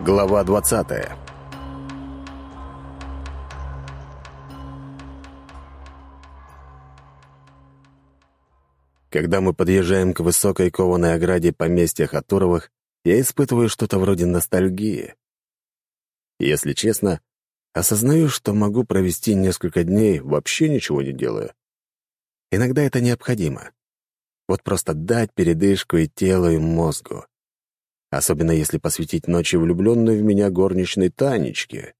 Глава 20 Когда мы подъезжаем к высокой кованой ограде поместья Хатуровых, я испытываю что-то вроде ностальгии. Если честно, осознаю, что могу провести несколько дней, вообще ничего не делая. Иногда это необходимо. Вот просто дать передышку и телу, и мозгу особенно если посвятить ночи влюбленной в меня горничной Танечке.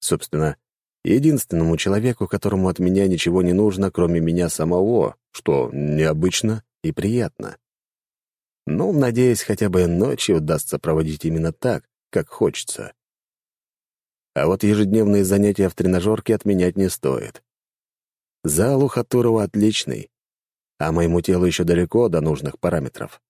Собственно, единственному человеку, которому от меня ничего не нужно, кроме меня самого, что необычно и приятно. Ну, надеюсь, хотя бы ночи удастся проводить именно так, как хочется. А вот ежедневные занятия в тренажерке отменять не стоит. Зал у Хатурова отличный, а моему телу еще далеко до нужных параметров.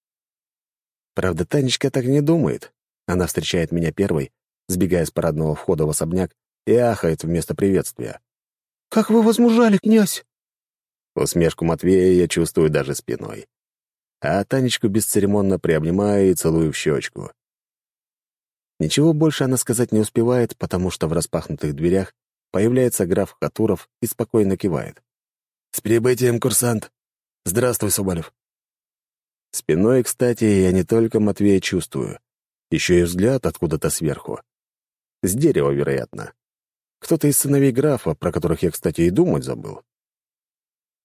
Правда, Танечка так не думает. Она встречает меня первой, сбегая с парадного входа в особняк, и ахает вместо приветствия. «Как вы возмужали, князь?» Усмешку Матвея я чувствую даже спиной. А Танечку бесцеремонно приобнимаю и целую в щечку. Ничего больше она сказать не успевает, потому что в распахнутых дверях появляется граф Хатуров и спокойно кивает. «С прибытием, курсант! Здравствуй, Соболев!» Спиной, кстати, я не только Матвея чувствую, еще и взгляд откуда-то сверху. С дерева, вероятно. Кто-то из сыновей графа, про которых я, кстати, и думать забыл.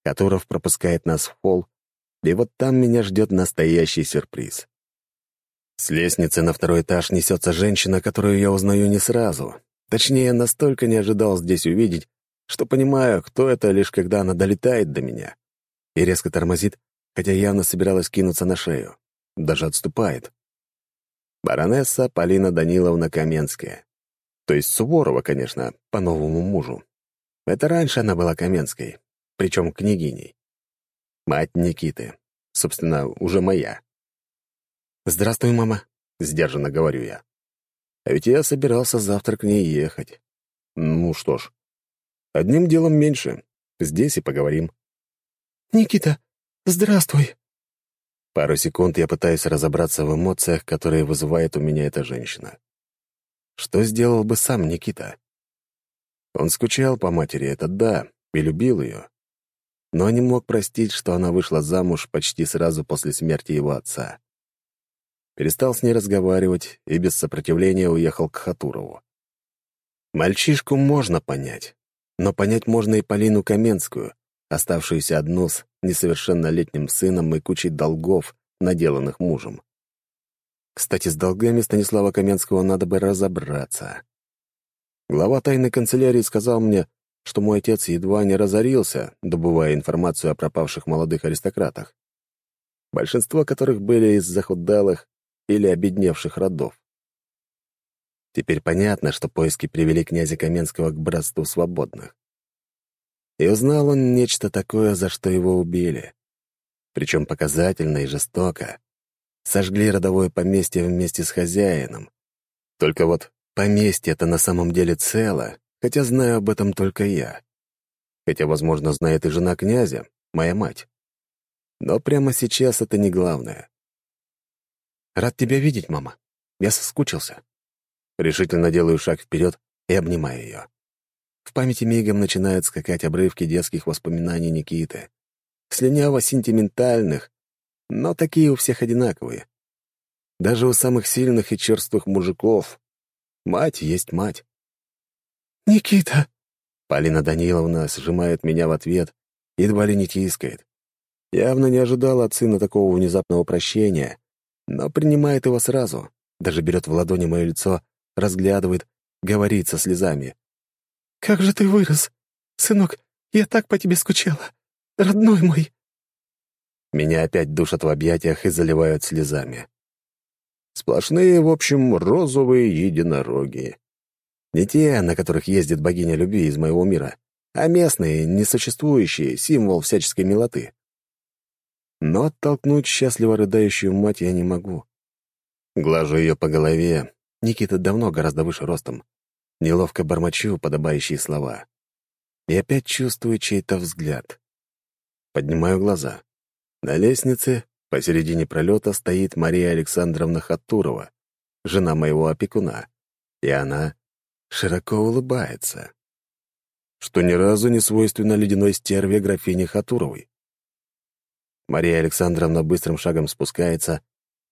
Которов пропускает нас в холл, и вот там меня ждет настоящий сюрприз. С лестницы на второй этаж несется женщина, которую я узнаю не сразу. Точнее, настолько не ожидал здесь увидеть, что понимаю, кто это, лишь когда она долетает до меня и резко тормозит, хотя явно собиралась кинуться на шею. Даже отступает. Баронесса Полина Даниловна Каменская. То есть Суворова, конечно, по новому мужу. Это раньше она была Каменской, причем княгиней. Мать Никиты. Собственно, уже моя. «Здравствуй, мама», — сдержанно говорю я. А ведь я собирался завтра к ней ехать. Ну что ж, одним делом меньше. Здесь и поговорим. «Никита, «Здравствуй». Пару секунд я пытаюсь разобраться в эмоциях, которые вызывает у меня эта женщина. Что сделал бы сам Никита? Он скучал по матери, это да, и любил ее. Но не мог простить, что она вышла замуж почти сразу после смерти его отца. Перестал с ней разговаривать и без сопротивления уехал к Хатурову. Мальчишку можно понять, но понять можно и Полину Каменскую, оставшуюся одну с несовершеннолетним сыном и кучей долгов, наделанных мужем. Кстати, с долгами Станислава Каменского надо бы разобраться. Глава тайной канцелярии сказал мне, что мой отец едва не разорился, добывая информацию о пропавших молодых аристократах, большинство которых были из захудалых или обедневших родов. Теперь понятно, что поиски привели князя Каменского к братству свободных. И узнал он нечто такое, за что его убили. Причем показательно и жестоко. Сожгли родовое поместье вместе с хозяином. Только вот поместье-то на самом деле цело, хотя знаю об этом только я. Хотя, возможно, знает и жена князя, моя мать. Но прямо сейчас это не главное. «Рад тебя видеть, мама. Я соскучился». Решительно делаю шаг вперед и обнимаю ее. В памяти мигом начинают скакать обрывки детских воспоминаний Никиты. Слюняво-сентиментальных, но такие у всех одинаковые. Даже у самых сильных и черствых мужиков. Мать есть мать. «Никита!» Полина Даниловна сжимает меня в ответ, едва ли не тискает. Явно не ожидала от сына такого внезапного прощения, но принимает его сразу, даже берет в ладони мое лицо, разглядывает, говорит со слезами. Как же ты вырос! Сынок, я так по тебе скучала! Родной мой!» Меня опять душат в объятиях и заливают слезами. Сплошные, в общем, розовые единороги. Не те, на которых ездит богиня любви из моего мира, а местные, несуществующие, символ всяческой милоты. Но оттолкнуть счастливо рыдающую мать я не могу. Глажу ее по голове. Никита давно гораздо выше ростом. Неловко бормочу подобающие слова. И опять чувствую чей-то взгляд. Поднимаю глаза. На лестнице посередине пролета стоит Мария Александровна Хатурова, жена моего опекуна, и она широко улыбается, что ни разу не свойственно ледяной стерве графине Хатуровой. Мария Александровна быстрым шагом спускается,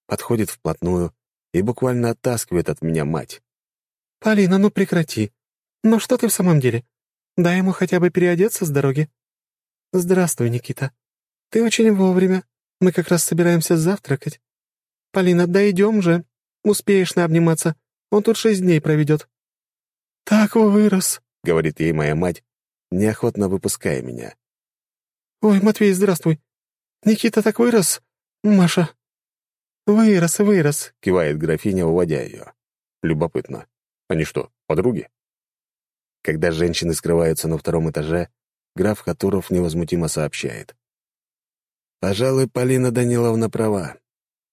подходит вплотную и буквально оттаскивает от меня мать. «Полина, ну прекрати. Ну что ты в самом деле? Дай ему хотя бы переодеться с дороги». «Здравствуй, Никита. Ты очень вовремя. Мы как раз собираемся завтракать. Полина, да идем же. Успеешь наобниматься. Он тут шесть дней проведет». «Так вырос», — говорит ей моя мать, неохотно выпуская меня. «Ой, Матвей, здравствуй. Никита так вырос. Маша». «Вырос, вырос», — кивает графиня, уводя ее. Любопытно. Они что, подруги? Когда женщины скрываются на втором этаже, граф Хатуров невозмутимо сообщает. «Пожалуй, Полина Даниловна права.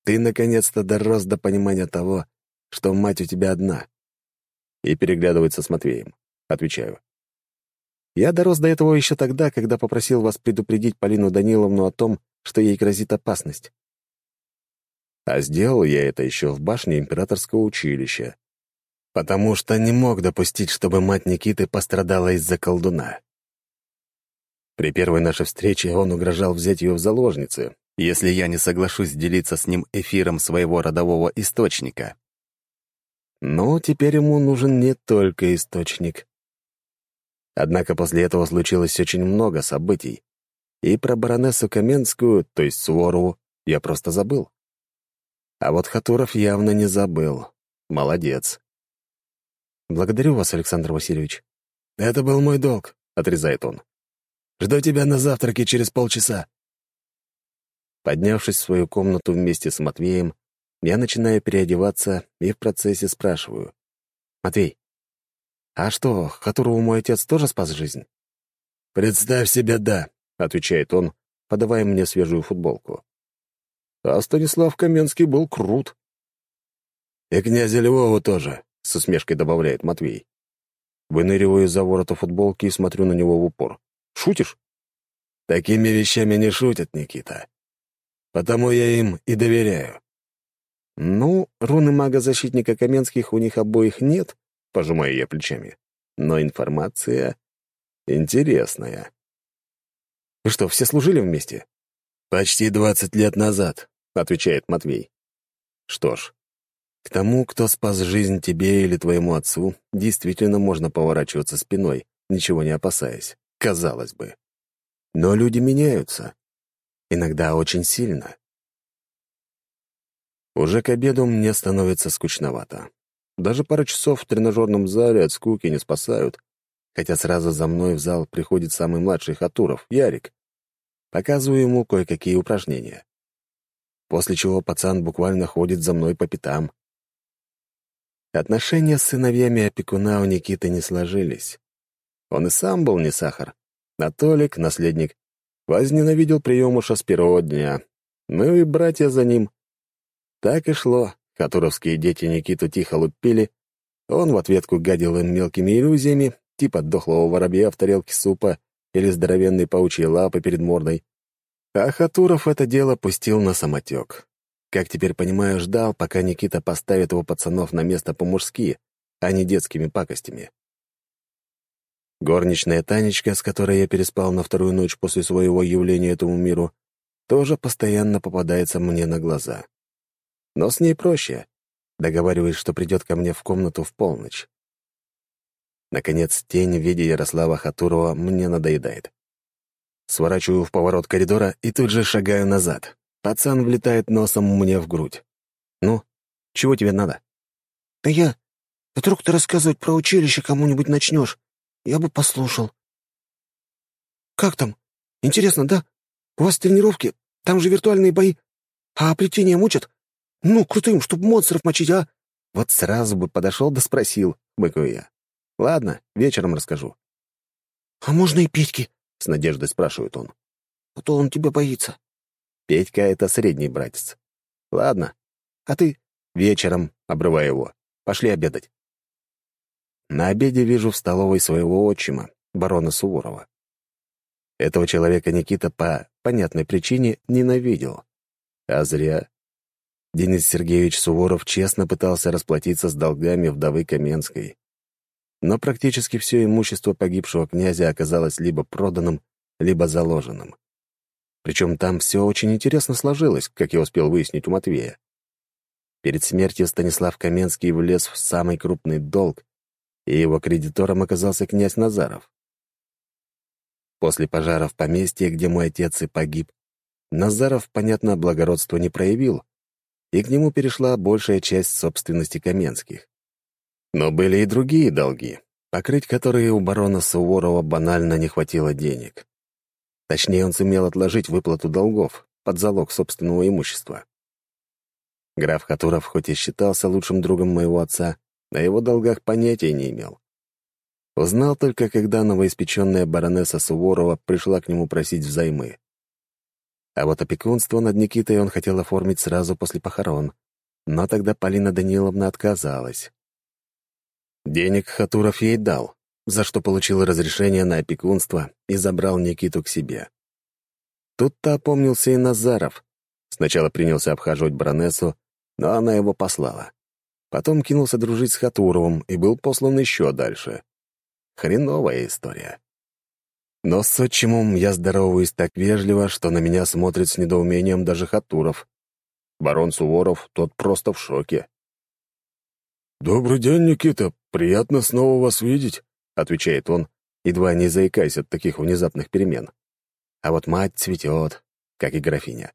Ты наконец-то дорос до понимания того, что мать у тебя одна». И переглядывается с Матвеем. Отвечаю. «Я дорос до этого еще тогда, когда попросил вас предупредить Полину Даниловну о том, что ей грозит опасность. А сделал я это еще в башне императорского училища, потому что не мог допустить, чтобы мать Никиты пострадала из-за колдуна. При первой нашей встрече он угрожал взять ее в заложницы, если я не соглашусь делиться с ним эфиром своего родового источника. Но теперь ему нужен не только источник. Однако после этого случилось очень много событий, и про баронессу Каменскую, то есть Суворову, я просто забыл. А вот Хатуров явно не забыл. Молодец. «Благодарю вас, Александр Васильевич». «Это был мой долг», — отрезает он. «Жду тебя на завтраке через полчаса». Поднявшись в свою комнату вместе с Матвеем, я начинаю переодеваться и в процессе спрашиваю. «Матвей, а что, Хатурову мой отец тоже спас жизнь?» «Представь себе, да», — отвечает он, подавая мне свежую футболку. А Станислав Каменский был крут. «И князя Львова тоже», — с усмешкой добавляет Матвей. Выныриваю из-за ворота футболки и смотрю на него в упор. «Шутишь?» «Такими вещами не шутят, Никита. Потому я им и доверяю». «Ну, руны мага-защитника Каменских у них обоих нет», — пожимаю я плечами. «Но информация интересная». «Вы что, все служили вместе?» «Почти двадцать лет назад», — отвечает Матвей. «Что ж, к тому, кто спас жизнь тебе или твоему отцу, действительно можно поворачиваться спиной, ничего не опасаясь, казалось бы. Но люди меняются. Иногда очень сильно. Уже к обеду мне становится скучновато. Даже пара часов в тренажерном зале от скуки не спасают, хотя сразу за мной в зал приходит самый младший Хатуров, Ярик. Показываю ему кое-какие упражнения. После чего пацан буквально ходит за мной по пятам. Отношения с сыновьями опекуна у Никиты не сложились. Он и сам был не сахар. А Толик, наследник, возненавидел приемуша с первого дня. Ну и братья за ним. Так и шло. Хатуровские дети Никиту тихо лупили. Он в ответку гадил им мелкими иллюзиями, типа дохлого воробья в тарелке супа или здоровенной паучьей лапы перед мордой. А Хатуров это дело пустил на самотек. Как теперь понимаю, ждал, пока Никита поставит его пацанов на место по-мужски, а не детскими пакостями. Горничная Танечка, с которой я переспал на вторую ночь после своего явления этому миру, тоже постоянно попадается мне на глаза. Но с ней проще. Договариваюсь, что придет ко мне в комнату в полночь. Наконец, тень в виде Ярослава Хатурова мне надоедает. Сворачиваю в поворот коридора и тут же шагаю назад. Пацан влетает носом мне в грудь. «Ну, чего тебе надо?» «Да я... Вдруг ты рассказывать про училище кому-нибудь начнешь. Я бы послушал». «Как там? Интересно, да? У вас тренировки? Там же виртуальные бои. А плетение мучат? Ну, крутым, чтоб монстров мочить, а?» Вот сразу бы подошел да спросил, быкаю я. «Ладно, вечером расскажу». «А можно и Петьки?» — с надеждой спрашивает он. «А то он тебя боится». Петька — это средний братец. Ладно. А ты вечером, обрывай его. Пошли обедать. На обеде вижу в столовой своего отчима, барона Суворова. Этого человека Никита по понятной причине ненавидел. А зря. Денис Сергеевич Суворов честно пытался расплатиться с долгами вдовы Каменской. Но практически все имущество погибшего князя оказалось либо проданным, либо заложенным. Причем там все очень интересно сложилось, как я успел выяснить у Матвея. Перед смертью Станислав Каменский влез в самый крупный долг, и его кредитором оказался князь Назаров. После пожара в поместье, где мой отец и погиб, Назаров, понятно, благородство не проявил, и к нему перешла большая часть собственности Каменских. Но были и другие долги, покрыть которые у барона Суворова банально не хватило денег. Точнее, он сумел отложить выплату долгов под залог собственного имущества. Граф Хатуров хоть и считался лучшим другом моего отца, о его долгах понятия не имел. Узнал только, когда новоиспеченная баронесса Суворова пришла к нему просить взаймы. А вот опекунство над Никитой он хотел оформить сразу после похорон, но тогда Полина Даниловна отказалась. Денег Хатуров ей дал, за что получил разрешение на опекунство и забрал Никиту к себе. Тут-то опомнился и Назаров. Сначала принялся обхаживать баронессу, но она его послала. Потом кинулся дружить с Хатуровым и был послан еще дальше. Хреновая история. Но с отчимом я здороваюсь так вежливо, что на меня смотрит с недоумением даже Хатуров. Барон Суворов, тот просто в шоке. «Добрый день, Никита. Приятно снова вас видеть», — отвечает он, едва не заикаясь от таких внезапных перемен. А вот мать цветет, как и графиня.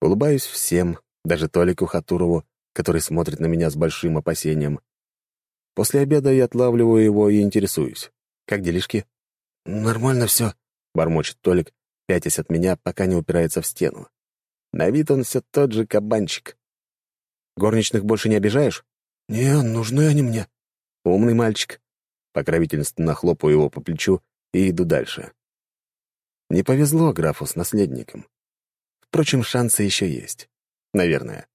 Улыбаюсь всем, даже Толику Хатурову, который смотрит на меня с большим опасением. После обеда я отлавливаю его и интересуюсь. «Как делишки?» «Нормально все», — бормочет Толик, пятясь от меня, пока не упирается в стену. На вид он все тот же кабанчик. «Горничных больше не обижаешь?» «Не, нужны они мне». «Умный мальчик». Покровительственно хлопаю его по плечу и иду дальше. Не повезло графу с наследником. Впрочем, шансы еще есть. Наверное.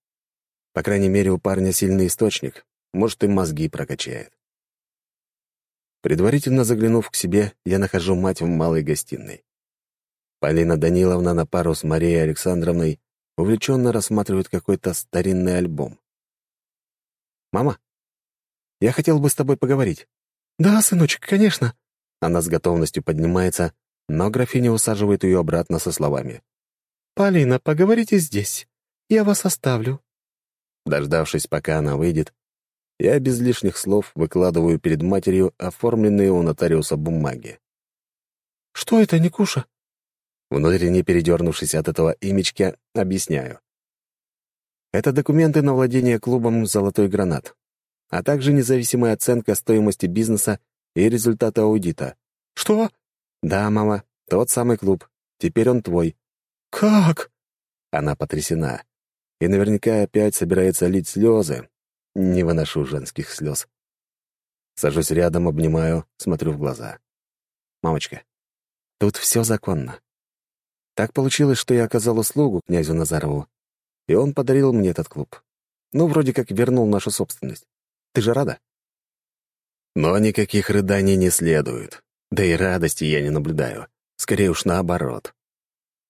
По крайней мере, у парня сильный источник, может, и мозги прокачает. Предварительно заглянув к себе, я нахожу мать в малой гостиной. Полина Даниловна на пару с Марией Александровной увлеченно рассматривает какой-то старинный альбом. «Мама, я хотел бы с тобой поговорить». «Да, сыночек, конечно». Она с готовностью поднимается, но графиня усаживает ее обратно со словами. «Полина, поговорите здесь. Я вас оставлю». Дождавшись, пока она выйдет, я без лишних слов выкладываю перед матерью оформленные у нотариуса бумаги. «Что это, Никуша?» Внутренне передернувшись от этого имечка, объясняю. Это документы на владение клубом «Золотой гранат», а также независимая оценка стоимости бизнеса и результата аудита. «Что?» «Да, мама, тот самый клуб. Теперь он твой». «Как?» Она потрясена и наверняка опять собирается лить слезы. Не выношу женских слез. Сажусь рядом, обнимаю, смотрю в глаза. «Мамочка, тут все законно. Так получилось, что я оказал услугу князю Назарову, и он подарил мне этот клуб. Ну, вроде как вернул нашу собственность. Ты же рада?» Но никаких рыданий не следует. Да и радости я не наблюдаю. Скорее уж наоборот.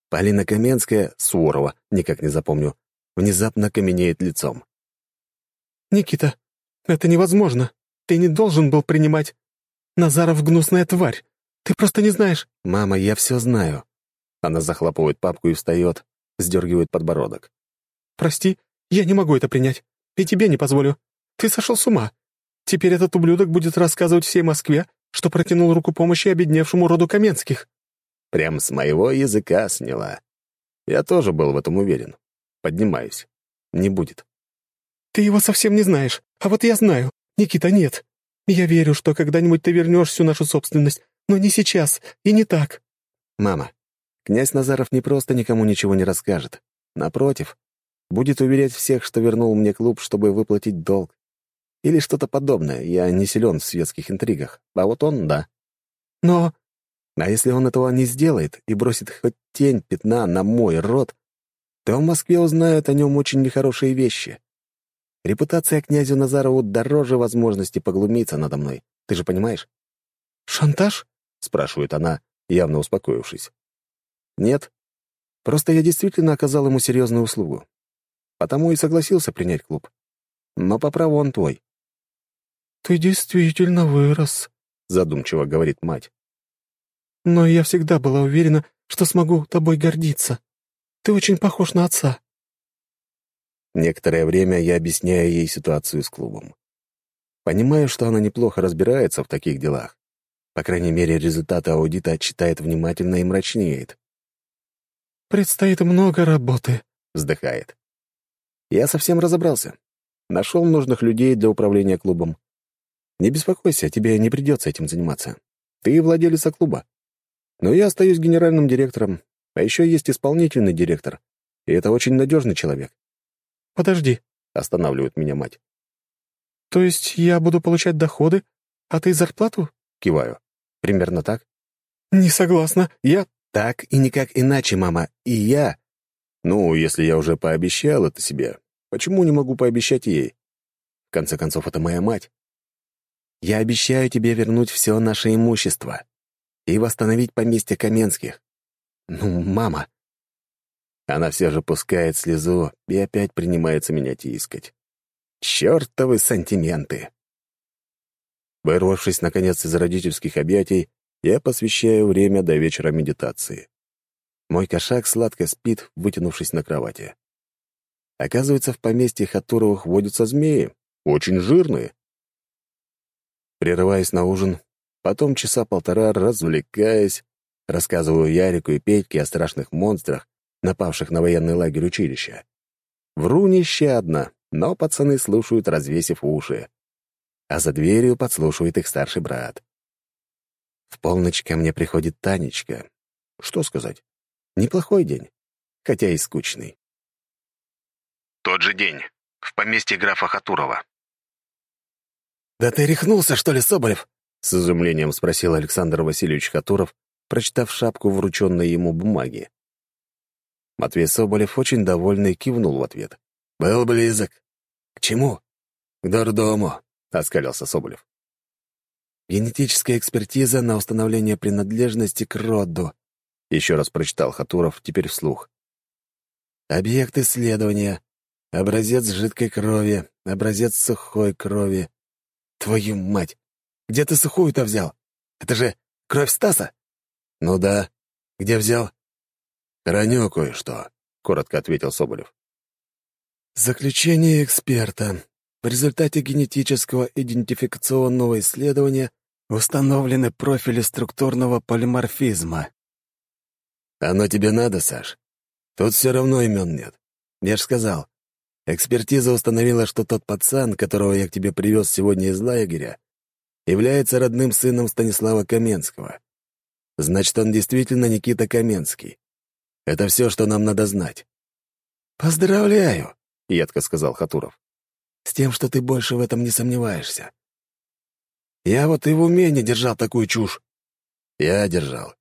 Полина Каменская, Суворова, никак не запомню, внезапно каменеет лицом. «Никита, это невозможно. Ты не должен был принимать. Назаров — гнусная тварь. Ты просто не знаешь». «Мама, я все знаю». Она захлопывает папку и встает, сдергивает подбородок. «Прости, я не могу это принять. И тебе не позволю. Ты сошел с ума. Теперь этот ублюдок будет рассказывать всей Москве, что протянул руку помощи обедневшему роду Каменских». Прям с моего языка сняла. Я тоже был в этом уверен. Поднимаюсь. Не будет. «Ты его совсем не знаешь, а вот я знаю. Никита, нет. Я верю, что когда-нибудь ты вернешь всю нашу собственность, но не сейчас и не так». «Мама, князь Назаров не просто никому ничего не расскажет. Напротив, будет уверять всех, что вернул мне клуб, чтобы выплатить долг. Или что-то подобное. Я не силен в светских интригах, а вот он — да. Но... А если он этого не сделает и бросит хоть тень пятна на мой род, то в Москве узнают о нем очень нехорошие вещи. Репутация князю Назарову дороже возможности поглумиться надо мной. Ты же понимаешь? «Шантаж?» — спрашивает она, явно успокоившись. «Нет. Просто я действительно оказал ему серьезную услугу. потому и согласился принять клуб. Но по праву он твой». «Ты действительно вырос», — задумчиво говорит мать. «Но я всегда была уверена, что смогу тобой гордиться. Ты очень похож на отца». Некоторое время я объясняю ей ситуацию с клубом. Понимаю, что она неплохо разбирается в таких делах. По крайней мере, результаты аудита читает внимательно и мрачнеет. «Предстоит много работы», — вздыхает. Я совсем разобрался. Нашел нужных людей для управления клубом. Не беспокойся, тебе не придется этим заниматься. Ты владелец клуба. Но я остаюсь генеральным директором, а еще есть исполнительный директор, и это очень надежный человек. «Подожди», — останавливает меня мать. «То есть я буду получать доходы, а ты зарплату?» Киваю. «Примерно так?» «Не согласна. Я...» «Так и никак иначе, мама. И я...» «Ну, если я уже пообещал это себе, почему не могу пообещать ей? В конце концов, это моя мать. Я обещаю тебе вернуть все наше имущество и восстановить поместье Каменских. Ну, мама...» Она все же пускает слезу и опять принимается меня тискать. Чёртовы сантименты! Вырвавшись, наконец, из родительских объятий, я посвящаю время до вечера медитации. Мой кошак сладко спит, вытянувшись на кровати. Оказывается, в поместье Хатуровых водятся змеи, очень жирные. Прерываясь на ужин, потом часа полтора развлекаясь, рассказываю Ярику и Петьке о страшных монстрах, напавших на военный лагерь училища. Вру нещадно, но пацаны слушают, развесив уши. А за дверью подслушивает их старший брат. В полночь ко мне приходит Танечка. Что сказать? Неплохой день, хотя и скучный. Тот же день. В поместье графа Хатурова. «Да ты рехнулся, что ли, Соболев?» — с изумлением спросил Александр Васильевич Хатуров, прочитав шапку врученной ему бумаги. Матвей Соболев, очень довольный, кивнул в ответ. «Был близок. К чему?» «К дурдому», — оскалился Соболев. «Генетическая экспертиза на установление принадлежности к роду», — еще раз прочитал Хатуров, теперь вслух. «Объект исследования. Образец жидкой крови, образец сухой крови. Твою мать! Где ты сухую-то взял? Это же кровь Стаса?» «Ну да. Где взял?» «Храню кое-что», — коротко ответил Соболев. Заключение эксперта. В результате генетического идентификационного исследования установлены профили структурного полиморфизма. Оно тебе надо, Саш? Тут все равно имен нет. Я ж сказал. Экспертиза установила, что тот пацан, которого я к тебе привез сегодня из лагеря, является родным сыном Станислава Каменского. Значит, он действительно Никита Каменский. Это все, что нам надо знать. «Поздравляю!» — едко сказал Хатуров. «С тем, что ты больше в этом не сомневаешься. Я вот и в уме не держал такую чушь». «Я держал».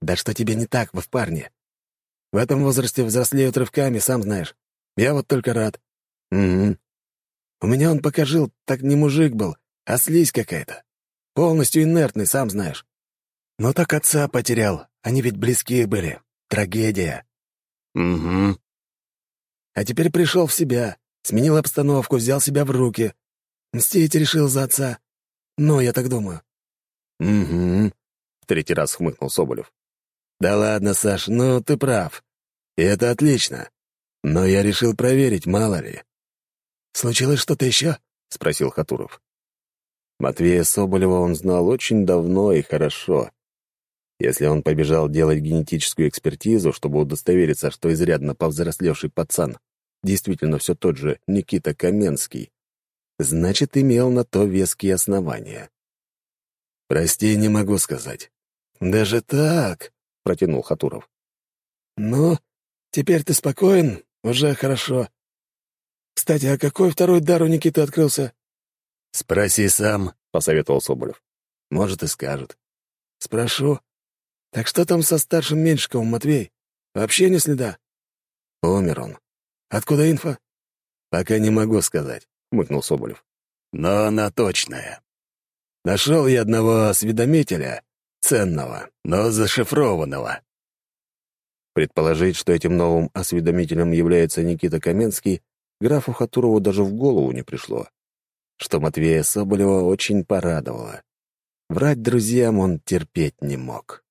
«Да что тебе не так, в парне? В этом возрасте взрослеют рывками, сам знаешь. Я вот только рад». «Угу. У меня он пока жил, так не мужик был, а слизь какая-то. Полностью инертный, сам знаешь. Но так отца потерял, они ведь близкие были. Трагедия». «Угу», а теперь пришел в себя, сменил обстановку, взял себя в руки. Мстить решил за отца. Ну, я так думаю». «Угу», — в третий раз хмыкнул Соболев. «Да ладно, Саш, ну ты прав. И это отлично. Но я решил проверить, мало ли». «Случилось что-то еще?» — спросил Хатуров. Матвея Соболева он знал очень давно и хорошо. Если он побежал делать генетическую экспертизу, чтобы удостовериться, что изрядно повзрослевший пацан действительно все тот же Никита Каменский, значит, имел на то веские основания. «Прости, не могу сказать». «Даже так?» — протянул Хатуров. «Ну, теперь ты спокоен, уже хорошо. Кстати, а какой второй дар у Никиты открылся?» «Спроси сам», — посоветовал Соболев. «Может, и скажет». «Спрошу. Так что там со старшим Меньшиковым, Матвей? Вообще ни следа?» «Умер он. Откуда инфа?» «Пока не могу сказать», — хмыкнул Соболев. «Но она точная. Нашел я одного осведомителя, ценного, но зашифрованного». Предположить, что этим новым осведомителем является Никита Каменский, графу Хатурову даже в голову не пришло, что Матвея Соболева очень порадовало. Врать друзьям он терпеть не мог.